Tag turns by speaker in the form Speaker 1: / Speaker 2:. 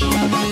Speaker 1: Podcast.